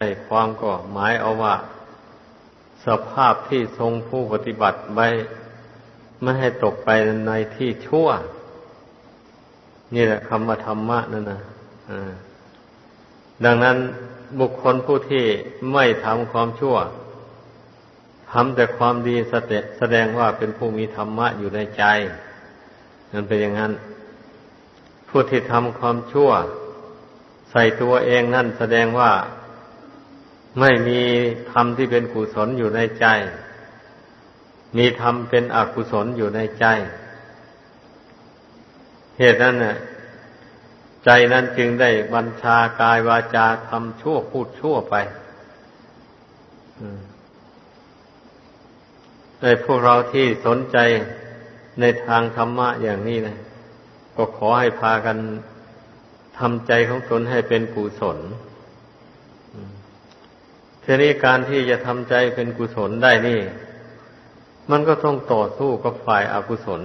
ในความก็หมายเอาว่า สภาพที่ทรงผู้ปฏิบัติไว้ ไม่ให้ตกไปในที่ชั่ว นี่แหละคำว่าธรรมะนั่นนะดังนั้นบุคคลผู้ที่ไม่ทำความชั่วทำแต่ความดีแสดงว่าเป็นผู้มีธรรมะอยู่ในใจนั่นเป็นอย่างนั้น ผู้ที่ทำความชั่ว ใส่ตัวเองนั่นแสดงว่า ไม่มีธรรมที่เป็นกุศลอยู่ในใจ มีธรรมเป็นอกุศลอยู่ในใจ เหตุนั้นน่ะใจนั้นจึงได้บัญชากายวาจาทำชั่วพูดชั่วไปในพวกเราที่สนใจในทางธรรมะอย่างนี้นะ ก็ขอให้พากันทำใจของตนให้เป็นกุศล ทีนี้การที่จะทำใจเป็นกุศลได้นี่ มันก็ต้องต่อสู้กับฝ่ายอากุศล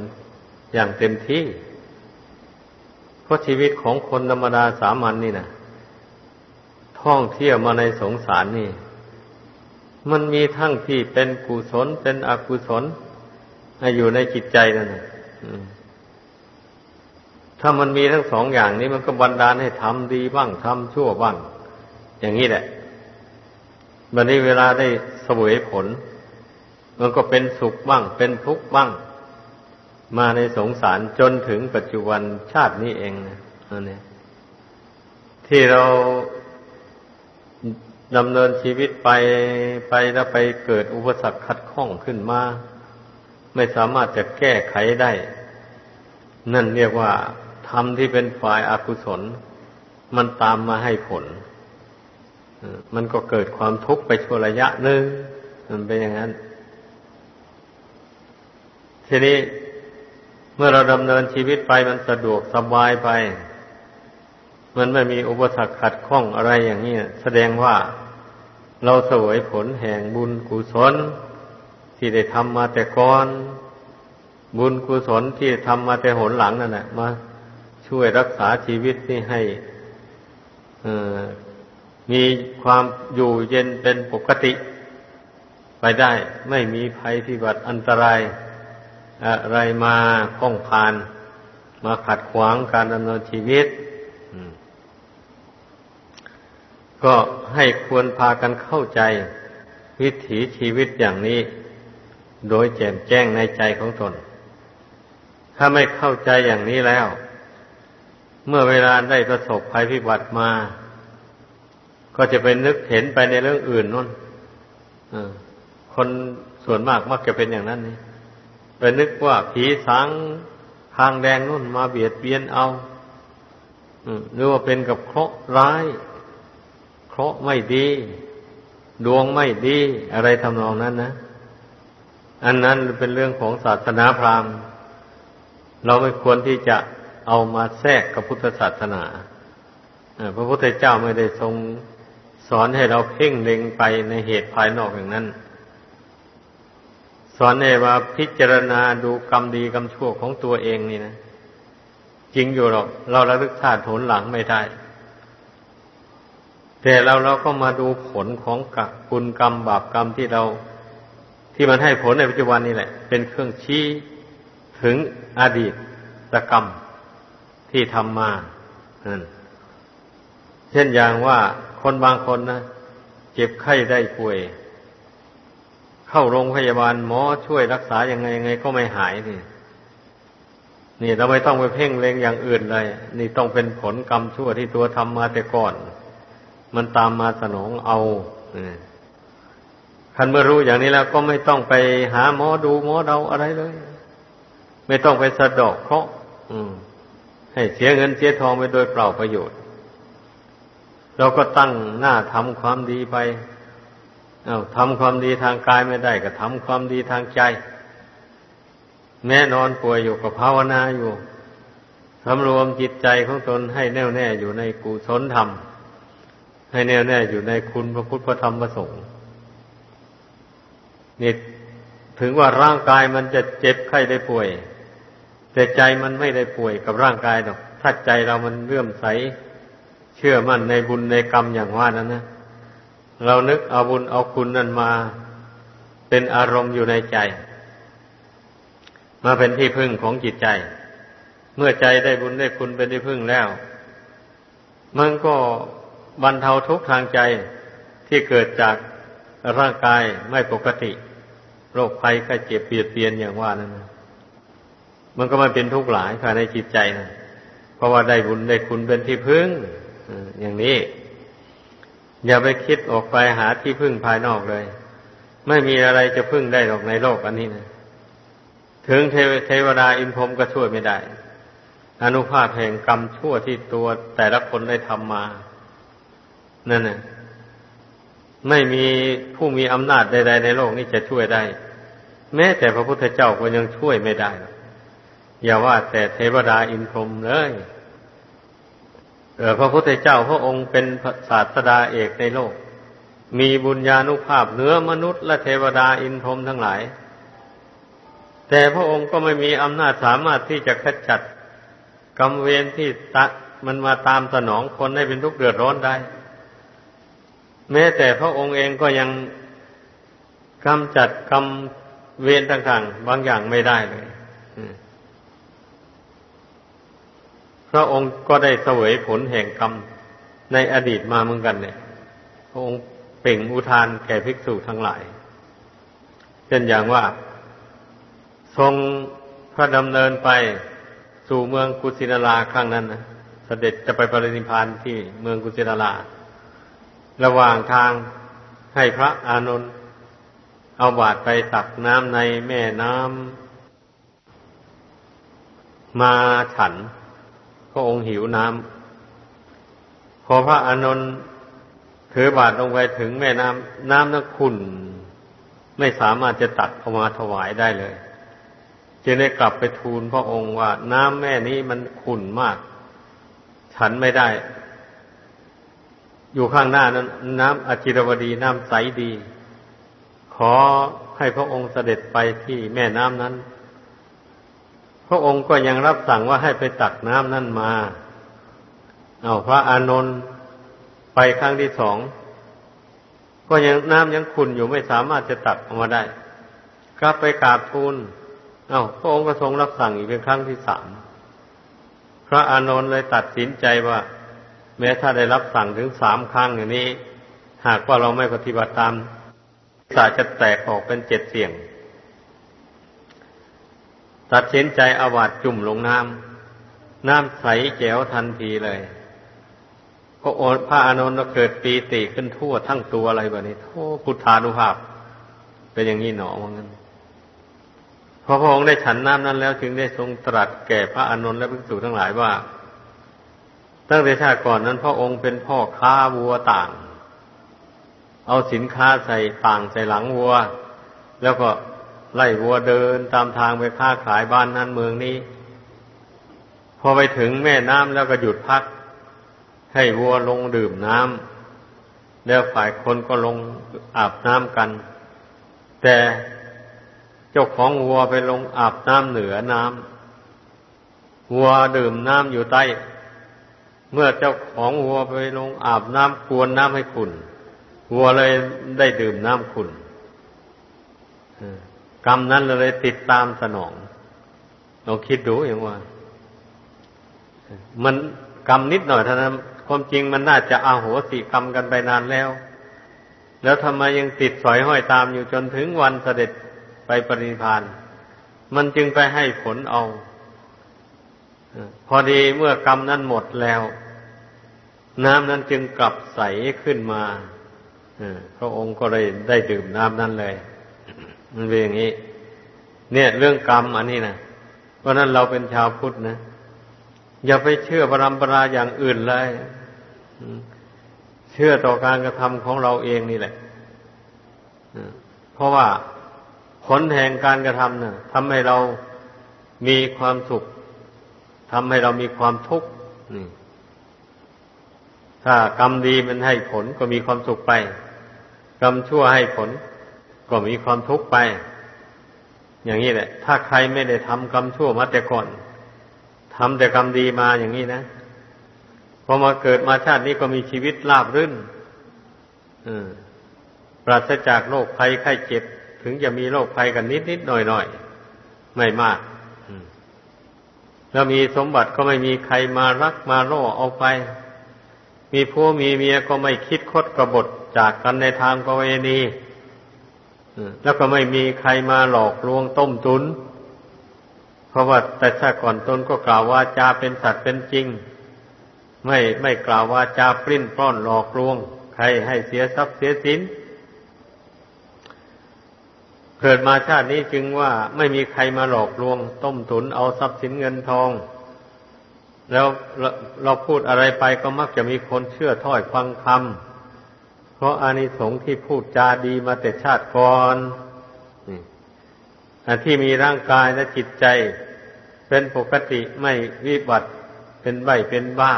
อย่างเต็มที่ เพราะชีวิตของคนธรรมดาสามัญนนี่นะท่องเที่ยวมาในสงสารนี่ มันมีทั้งที่เป็นกุศลเป็นอกุศลอยู่ในจิตใจนั่นนะถ้ามันมีทั้งสองอย่างนี้มันก็บันดาลให้ทำดีบ้างทำชั่วบ้าง อย่างนี้แหละ บันนี้เวลาได้สวยผล มันก็เป็นสุขบ้าง เป็นทุกข์บ้าง มาในสงสารจนถึงปัจจุบันชาตินี้เองนะอันนี้ที่เราดำเนินชีวิตไปไปแล้วไปเกิดอุปสรรคขัดข้องขึ้นมา ไม่สามารถจะแก้ไขได้ นั่นเรียกว่าธรรมที่เป็นฝ่ายอากุศล มันตามมาให้ผล มันก็เกิดความทุกข์ไปชั่วระยะหนึ่งมันเป็นอย่างนั้น ทีนี้เมื่อเราดำเนินชีวิตไปมันสะดวกสบายไป มันไม่มีอุปสรรคขัดข้องอะไรอย่างนี้แสดงว่าเราสวยผลแห่งบุญกุศล ที่ได้ทำมาแต่ก่อน บุญกุศลที่ทำมาแต่หนหลังนั่นแหละมาช่วยรักษาชีวิตนี่ให้ มีความอยู่เย็นเป็นปกติ ไปได้ ไม่มีภัยพิบัติอันตราย อะไรมาข้องพาน มาขัดขวางการดำเนินชีวิต ก็ให้ควรพากันเข้าใจ วิถีชีวิตอย่างนี้ โดยแจ่มแจ้งในใจของตน ถ้าไม่เข้าใจอย่างนี้แล้ว เมื่อเวลาได้ประสบภัยพิบัติมา ก็จะไปนึกเห็นไปในเรื่องอื่นนู่นคนส่วนมากมักจะเป็นอย่างนั้นนี่ไปนึกว่าผีสางทางแดงนู่นมาเบียดเบียนเอาหรือว่าเป็นกับเคราะห์ร้าย เคราะห์ไม่ดี ดวงไม่ดี อะไรทำนองนั้นนะ อันนั้นเป็นเรื่องของศาสนาพราหมณ์ เราไม่ควรที่จะเอามาแทรกกับพุทธศาสนาพระพุทธเจ้าไม่ได้ทรง อนให้เราเพ่งเล็งไปในเหตุภายนอกอย่างนั้น สอนให้ว่าพิจารณาดูกรรมดีกรรมชั่วของตัวเองนี่นะ จริงอยู่หรอก เราระลึกชาติผลหลังไม่ได้ แต่เราเราก็มาดูผลของกัคุณกรรมบาปกรรมที่เรา ที่มันให้ผลในปัจจุบันนี่แหละ เป็นเครื่องชี้ถึงอดีตกรรมที่ทำมา เช่นอย่างว่าคนบางคนนะเจ็บไข้ได้ป่วย เข้าโรงพยาบาลหมอช่วยรักษายังไงยังไงก็ไม่หายนี่นี่เราไม่ต้องไปเพ่งเล็งอย่างอื่นเลย นี่ต้องเป็นผลกรรมชั่วที่ตัวทำมาแต่ก่อน มันตามมาสนองเอาคันเมื่อรู้อย่างนี้แล้วก็ไม่ต้องไปหาหมอดูหมอเดาอะไรเลย ไม่ต้องไปสะดอกเคราะห์ให้เสียเงินเสียทองไปโดยเปล่าประโยชน์ เราก็ตั้งหน้าทำความดีไปเอาทำความดีทางกายไม่ได้ก็ทำความดีทางใจ แม่นอนป่วยอยู่กับภาวนาอยู่ทำรวมจิตใจของตนให้แน่วแน่อยู่ในกุศลธรรม ให้แน่วแน่อยู่ในคุณพระพุทธพระธรรมพระสงฆ์นี่ถึงว่าร่างกายมันจะเจ็บไข้ได้ป่วย แต่ใจมันไม่ได้ป่วยกับร่างกายหรอกถ้าใจเรามันเลื่อมใส เชื่อมั่นในบุญในกรรมอย่างว่านั้นนะ เรานึกเอาบุญเอาคุณนั่นมา เป็นอารมณ์อยู่ในใจ มาเป็นที่พึ่งของจิตใจ เมื่อใจได้บุญได้คุณเป็นที่พึ่งแล้ว มันก็บรรเทาทุกข์ทางใจที่เกิดจากร่างกายไม่ปกติ โรคภัยไข้เจ็บเปียดเปียนอย่างว่านั้นนะมันก็มาเป็นทุกข์หลายภายในจิตใจนะเพราะว่าได้บุญได้คุณเป็นที่พึ่ง อย่างนี้ อย่าไปคิดออกไปหาที่พึ่งภายนอกเลย ไม่มีอะไรจะพึ่งได้หรอกในโลกอันนี้นะถึงเทวเทวดาอินพรมก็ช่วยไม่ได้อนุภาพแห่งกรรมชั่วที่ตัวแต่ละคนได้ทำมา นั่นนะไม่มีผู้มีอำนาจใดๆในโลกนี้จะช่วยได้ แม้แต่พระพุทธเจ้าก็ยังช่วยไม่ได้ อย่าว่าแต่เทวดาอินพรมเลย พระพุทธเจ้าพระองค์เป็นศาสดาเอกในโลก มีบุญญาณุภาพเหนือมนุษย์และเทวดาอินพรหมทั้งหลาย แต่พระองค์ก็ไม่มีอำนาจสามารถที่จะขจัดกรรมเวรที่ตะมันมาตามสนองคนให้เป็นทุกข์เดือดร้อนได้ แม้แต่พระองค์เองก็ยังกำจัดกรรมเวรต่างๆ บางอย่างไม่ได้เลย พระองค์ก็ได้เสวยผลแห่งกรรมในอดีตมาเหมือนกันเนี่ย พระองค์เป่งอุทานแก่ภิกษุทั้งหลาย เช่นอย่างว่า ทรงพระดำเนินไปสู่เมืองกุสินาราครั้งนั้นนะเสด็จจะไปปรินิพานที่เมืองกุสินารา ระหว่างทางให้พระอานนท์เอาบาตรไปตักน้ำในแม่น้ำมาฉัน พระองค์หิวน้ำพอพระอานนท์ถือบาตรลงไปถึงแม่น้ำน้ำนั้นขุ่นไม่สามารถจะตักออกมาถวายได้เลย จึงได้กลับไปทูลพระองค์ว่า น้ำแม่นี้มันขุ่นมาก ฉันไม่ได้ อยู่ข้างหน้านั้น น้ำอจิรวดีน้ำใสดี ขอให้พระองค์เสด็จไปที่แม่น้ำนั้น ระองค์ก็ยังรับสั่งว่าให้ไปตักน้ำนั้นมา เอาพระอานนท์ไปครั้งที่สอง ก็ยังน้ำยังขุ่นอยู่ไม่สามารถจะตักออกมาได้ กลับไปกราบทูลเอาพระองค์ก็ทรงรับสั่งอีกเป็นครั้งที่สาม พระอานนท์เลยตัดสินใจว่า แม้ถ้าได้รับสั่งถึงสามครั้งอย่างนี้ หากว่าเราไม่ปฏิบัติตามสาจะแตกออกเป็นเจ็ดเสี่ยง ตัดสินใจอวาดจุ่มลงน้ำน้ำใสแจ๋วทันทีเลย ก็โอพระอานนท์เกิดปีติขึ้นทั่วทั้งตัวอะไรแบบนี้โทพุทธานุภาพ เป็นอย่างนี้หนอว่างั้นพอพระองค์ได้ฉันน้ำนั้นแล้วจึงได้ทรงตรัสแก่พระอานนท์และภิกษุทั้งหลายว่า ตั้งแต่ชาติก่อนนั้น พระองค์เป็นพ่อค้าวัวต่าง เอาสินค้าใส่ต่างใส่หลังวัว แล้วก็ ไล่วัวเดินตามทางไปค้าขายบ้านนั้นเมืองนี้ พอไปถึงแม่น้ำแล้วก็หยุดพัก ให้วัวลงดื่มน้ำแล้วฝ่ายคนก็ลงอาบน้ำกัน แต่เจ้าของวัวไปลงอาบน้ำเหนือน้ำวัวดื่มน้ำอยู่ใต้ เมื่อเจ้าของวัวไปลงอาบน้ำกวนน้ำให้ขุนวัวเลยได้ดื่มน้ำขุน กรรมนั้นเลยติดตามสนองลองคิดดูอย่างว่า มันกรรมนิดหน่อยเท่านั้นความจริงมันน่าจะอาโหสิกรรมกันไปนานแล้ว แล้วทำไมยังติดสอยห้อยตามอยู่จนถึงวันเสด็จไปปรินิพาน มันจึงไปให้ผลเอา พอดีเมื่อกรรมนั้นหมดแล้ว น้ำนั้นจึงกลับใสขึ้นมาพระองค์ก็เลยได้ดื่มน้ำนั้นเลย มันเป็นอย่างนี้ เนี่ย เรื่องกรรมอันนี้นะเพราะนั้นเราเป็นชาวพุทธนะ อย่าไปเชื่อปรำปราอย่างอื่นเลยเชื่อต่อการกระทำของเราเองนี่แหละเพราะว่าผลแห่งการกระทำนะ่ะทำให้เรามีความสุขทำให้เรามีความทุกข์นี่ถ้ากรรมดีมันให้ผลก็มีความสุขไป กรรมชั่วให้ผล ก็มีความทุกข์ไป อย่างนี้แหละ ถ้าใครไม่ได้ทำกรรมชั่วมาแต่ก่อนทำแต่กรรมดีมาอย่างนี้นะพอมาเกิดมาชาตินี้ก็มีชีวิตราบรื่นปราศจากโรคภัยไข้เจ็บ ถึงจะมีโรคภัยกันนิดนิดหน่อยหน่อยไม่มากแล้วมีสมบัติก็ไม่มีใครมารักมาล่อเอาไป มีผัวมีเมียก็ไม่คิดคดกระบฏจากกันในทางประเวณี แล้วก็ไม่มีใครมาหลอกลวงต้มตุน เพราะว่าแต่ชาก่อนตนก็กล่าวว่าจาเป็นสัตว์เป็นจริง ไม่ไม่กล่าวว่าจาปริ้นปล้อนหลอกลวง ใครให้เสียทรัพย์เสียสินเกิดมาชาตินี้จึงว่าไม่มีใครมาหลอกลวง ต้มตุนเอาทรัพย์สินเงินทอง แล้วเราพูดอะไรไปก็มักจะมีคนเชื่อถ้อยฟังคำ ราะอานิสงส์ที่พูดจาดีมาแต่ชาติก่อนอันที่มีร่างกายและจิตใจ เป็นปกติไม่วิบัติเป็นใบเป็นบ้า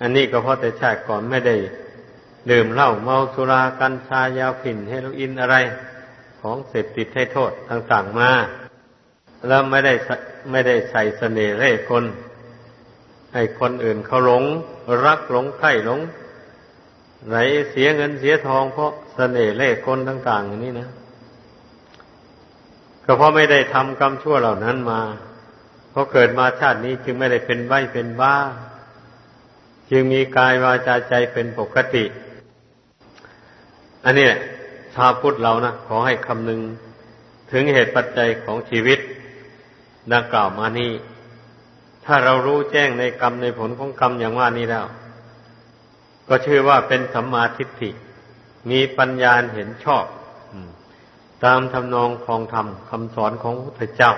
อันนี้ก็เพราะแต่ชาติก่อนไม่ได้ ดื่มเหล้าเมาสุรากัญชายาฝิ่นเฮโรอีนอะไร ของเสพติดให้โทษต่างๆมาแล้วไม่ได้ไม่ได้ใส่เสน่ห์เล่คน ให้คนอื่นเขาหลง รักหลงใคร่หลง ไหนเสียเงินเสียทองเพราะเสน่ห์เล่คนต่าง ๆ อย่างนี้นะ ก็เพราะไม่ได้ทำกรรมชั่วเหล่านั้นมา เพราะเกิดมาชาตินี้จึงไม่ได้เป็นใบเป็นบ้า จึงมีกายวาจาใจเป็นปกติ อันนี้ชาวพุทธเรานะขอให้คำนึงถึงเหตุปัจจัยของชีวิต ดังกล่าวมานี้ ถ้าเรารู้แจ้งในกรรมในผลของกรรมอย่างว่านี้แล้ว ก็ชื่อว่าเป็นสัมมาทิฏฐิ มีปัญญาเห็นชอบตามทำนองคองธรรมคำสอนของพระพุทธเจ้า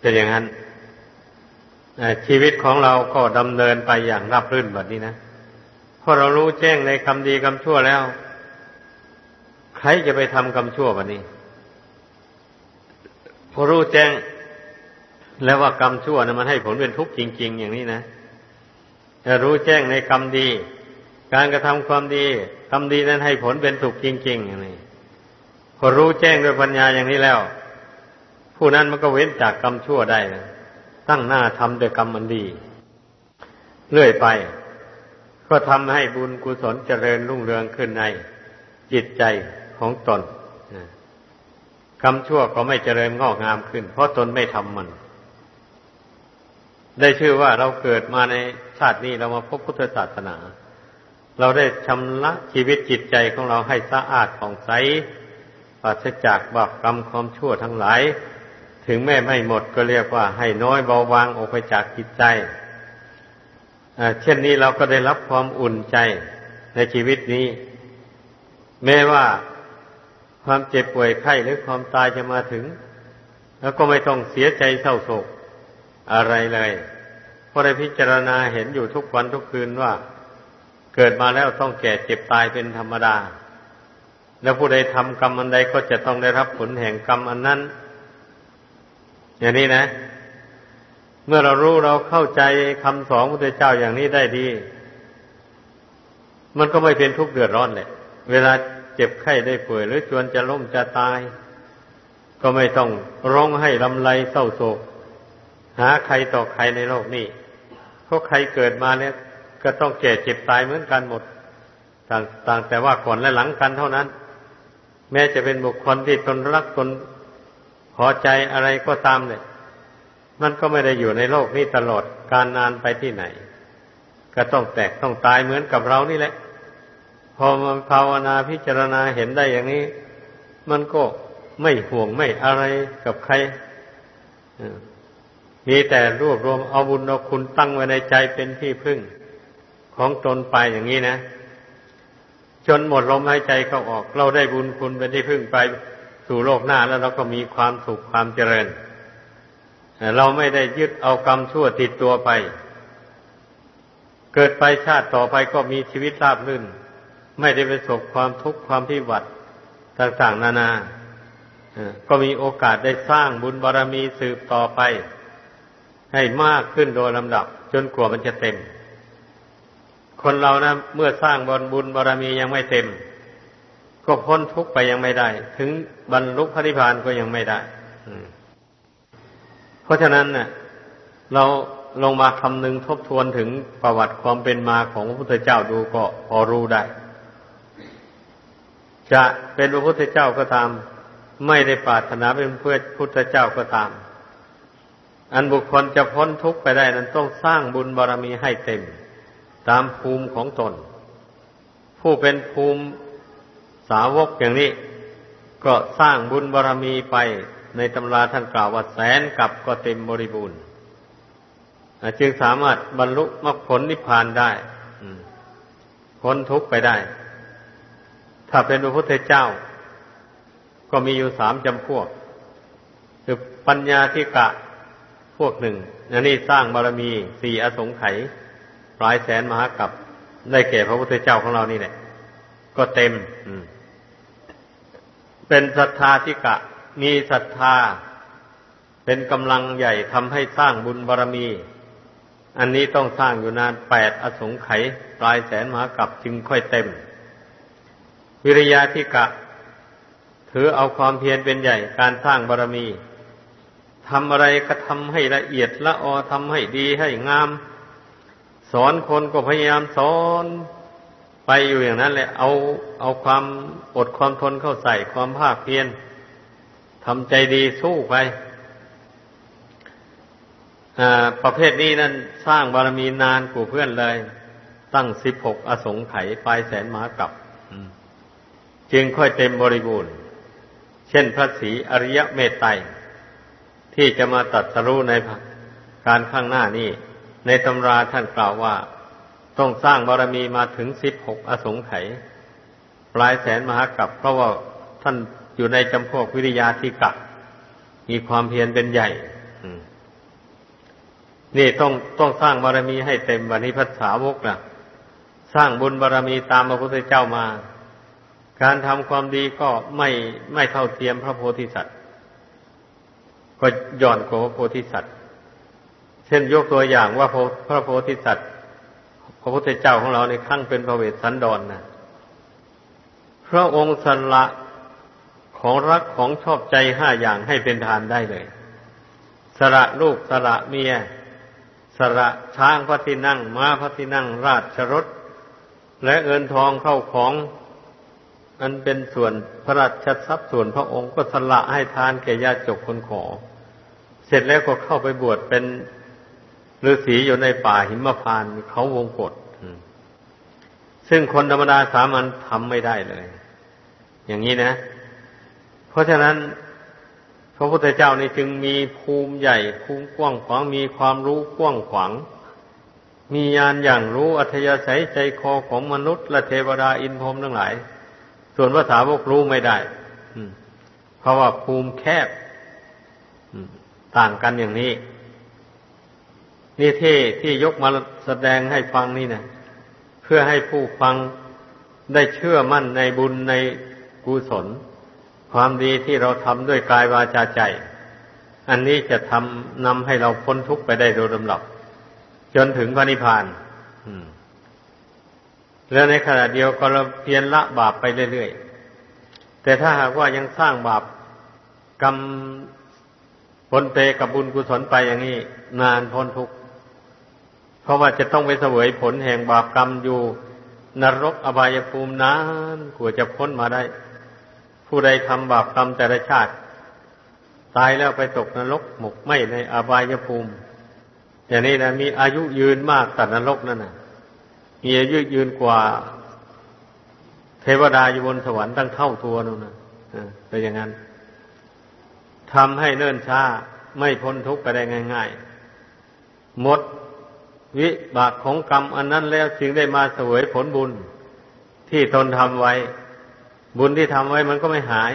เป็นอย่างนั้นชีวิตของเราก็ดำเนินไปอย่างราบรื่นแบบนี้นะพอเรารู้แจ้งในคำดีคำชั่วแล้ว ใครจะไปทำกรรมชั่ววันนี้ พอรู้แจ้งแล้วว่ากรรมชั่วนะมันให้ผลเป็นทุกข์จริง ๆ อย่างนี้นะ รู้แจ้งในกรรมดี การกระทำความดีกรรมดีนั้นให้ผลเป็นสุขจริงๆอย่างนี้พอรู้แจ้งด้วยปัญญาอย่างนี้แล้ว ผู้นั้นมันก็เว้นจากกรรมชั่วได้นะตั้งหน้าทำด้วยกรรมมันดี เรื่อยไป ก็ทำให้บุญกุศลเจริญรุ่งเรืองขึ้นในจิตใจของตนกรรมชั่วก็ไม่เจริญงอกงามขึ้น เพราะตนไม่ทำมัน ได้ชื่อว่าเราเกิดมาในาตินี้เรามาพบพุทธศาสนา เราได้ชำระชีวิตจิตใจของเราให้สะอาดผ่องใสปราศจากบาปกรรมความชั่วทั้งหลาย ถึงแม้ไม่หมดก็เรียกว่าให้น้อยเบาบางออกไปจากจิตใจเช่นนี้เราก็ได้รับความอุ่นใจในชีวิตนี้ แม้ว่าความเจ็บป่วยไข้หรือความตายจะมาถึง แล้วก็ไม่ต้องเสียใจเศร้าโศกอะไรเลย พราะได้พิจารณาเห็นอยู่ทุกวันทุกคืนว่า เกิดมาแล้วต้องแก่เจ็บตายเป็นธรรมดา แล้วผู้ใดทำกรรมอันใดก็จะต้องได้รับผลแห่งกรรมอันนั้น อย่างนี้นะ เมื่อเรารู้เราเข้าใจคำสอนพระเจ้าอย่างนี้ได้ดี มันก็ไม่เป็นทุกข์เดือดร้อนเลยเวลาเจ็บไข้ได้ป่วยหรือจวนจะล้มจะตาย ก็ไม่ต้องร้องให้ลำไรเศร้าโศก หาใครต่อใครในโลกนี้ ราะใครเกิดมาเนี่ย ก็ต้องแก่เจ็บตายเหมือนกันหมด ต่างต่างแต่ว่าก่อนและหลังกันเท่านั้น แม้จะเป็นบุคคลที่ตนรักตนพอใจอะไรก็ตามเนี่ย มันก็ไม่ได้อยู่ในโลกนี้ตลอดการนานไปที่ไหน ก็ต้องแตกต้องตายเหมือนกับเรานี่แหละ พอมาภาวนาพิจารณาเห็นได้อย่างนี้ มันก็ไม่ห่วงไม่อะไรกับใคร มีแต่รวบรวมเอาบุญเอาคุณตั้งไว้ในใจเป็นที่พึ่งของตนไปอย่างนี้นะ จนหมดลมหายใจเข้าออก เราได้บุญคุณเป็นที่พึ่งไปสู่โลกหน้าแล้วเราก็มีความสุขความเจริญ เราไม่ได้ยึดเอากรรมชั่วติดตัวไป เกิดไปชาติต่อไปก็มีชีวิตราบรื่น ไม่ได้ประสบความทุกข์ความพิบัติต่างๆนานา ก็มีโอกาสได้สร้างบุญบารรมีสืบต่อไป ให้มากขึ้นโดยลำดับ จนกว่ามันจะเต็ม คนเรานะเมื่อสร้างบนบุญบารรมียังไม่เต็ม ก็พ้นทุกไปยังไม่ได้ ถึงบรรลุพระนิพพานก็ยังไม่ได้เพราะฉะนั้นเนะ่ยเราลงมาคำนึงทบทวนถึงประวัติความเป็นมาของพระพุทธเจ้าดูก็พอรู้ได้ จะเป็นพระพุทธเจ้าก็ตาม ไม่ได้ปรารถนาเป็นเพื่อพุทธเจ้าก็ตาม อันบุคคลจะพ้นทุกข์ไปได้นั้นต้องสร้างบุญบารรมีให้เต็ม ตามภูมิของตน ผู้เป็นภูมิสาวกอย่างนี้ ก็สร้างบุญบารรมีไปในตำราท่านกล่าวว่าแสนกับก็เต็มบริบูรณ์จึงสามารถบรรลุมรรคผลนิพพานได้พ้นทุกข์ไปได้ ถ้าเป็นพระพุทธเจ้า ก็มีอยู่สามจำพวก คือปัญญาธิกะ กหนึ่งอันนี้สร้างบารมีสี่อสงไขยปลายแสนมหากับได้แก่พระพุทธเจ้าของเรานี่แหละ ก็เต็มเป็นศรัทธาธิกะ มีศรัทธา เป็นกำลังใหญ่ทำให้สร้างบุญบารรมี อันนี้ต้องสร้างอยู่นานแปดอสงไขยปลายแสนมหากับจึงค่อยเต็ม วิริยะที่กะ ถือเอาความเพียรเป็นใหญ่การสร้างบารรมี ทำอะไรก็ทำให้ละเอียดละออทำให้ดีให้งาม สอนคนก็พยายามสอนไปอยู่อย่างนั้นแหละ เอาเอาความอดความทนเข้าใส่ความภาคเพียรทำใจดีสู้ไปประเภทนี้นั้นสร้างบารมีนานกว่าเพื่อนเลย ตั้งสิบหกอสงไขยปลายแสนหมากับจึงค่อยเต็มบริบูรณ์ เช่นพระศรีอริยเมตไตร ที่จะมาตัดสรู้ในการข้างหน้านี้ ในตำราท่านกล่าวว่า ต้องสร้างบารมีมาถึงสิบหกอสงไขยปลายแสนมหากับ เพราะว่าท่านอยู่ในจำพวกวิริยาธิกะ มีความเพียรเป็นใหญ่นี่ต้องต้องสร้างบารมีให้เต็มวันนี้พัฒสาวกนะสร้างบุญบารมีตามพระพุทธเจ้ามา การทำความดีก็ไม่ไม่เท่าเทียมพระโพธิสัตว์ ก็ย่อนกว่าพระโพธิสัตว์ เช่นยกตัวอย่างว่าพระโพธิสัตว์พระพุทธเจ้าของเราในขั้งเป็นพระเวสสันดรนนะพระองค์สละของรักของชอบใจห้าอย่างให้เป็นทานได้เลย สละลูกสละเมียสระช้างพระที่นั่งม้าพระที่นั่ง ราชรถ และเงินทองเข้าของอันเป็นส่วนพระราชทรัพย์ส่วนพระองค์ก็สละให้ทานแก่ญาติจกคนขอ สร็จแล้วก็เข้าไปบวชเป็นฤาษีอยู่ในป่าหิมพานเขาวงกฏซึ่งคนธรรมดาสามัญทำไม่ได้เลย อย่างนี้นะ เพราะฉะนั้น พระพุทธเจ้านี่จึงมีภูมิใหญ่ ภูมิกว้างขวางมีความรู้กว้างขวาง มีญาณอย่างรู้อัธยาศัยใจคอของมนุษย์และเทวดาอินพรหมทั้งหลาย ส่วนภาษาวกรู้ไม่ได้เพราะว่าภูมิแคบ ต่างกันอย่างนี้ นี่ที่ที่ยกมาแสดงให้ฟังนี่นะเพื่อให้ผู้ฟังได้เชื่อมั่นในบุญในกุศล ความดีที่เราทำด้วยกายวาจาใจ อันนี้จะทำนำให้เราพ้นทุกข์ไปได้โดยลำดับจนถึงพระนิพพานแล้วในขณะเดียวก็เราเพียรละบาปไปเรื่อยๆ แต่ถ้าหากว่ายังสร้างบาปกรรม ผลเปกับบุญกุศลไปอย่างนี้ นานพ้นทุกข์เพราะว่าจะต้องไปเสวยผลแห่งบาปกรรมอยู่ นรกอบายภูมินานกว่าจะพ้นมาได้ ผู้ใดทำบาปกรรมแต่ละชาติ ตายแล้วไปตกนรกหมกไหมในอบายภูมิ อย่างนี้นะมีอายุยืนมากตัดนรกนั่นนะมีอายุยืนกว่า เทวดาอยู่บนสวรรค์ตั้งเท่าตัวนู่นนะเป็นอย่างนั้น ทำให้เนิ่นช้า ไม่พ้นทุกข์ไปได้ง่าย ๆ หมดวิบากของกรรมอันนั้นแล้วจึงได้มาเสวยผลบุญที่ตนทำไว้ บุญที่ทำไว้มันก็ไม่หาย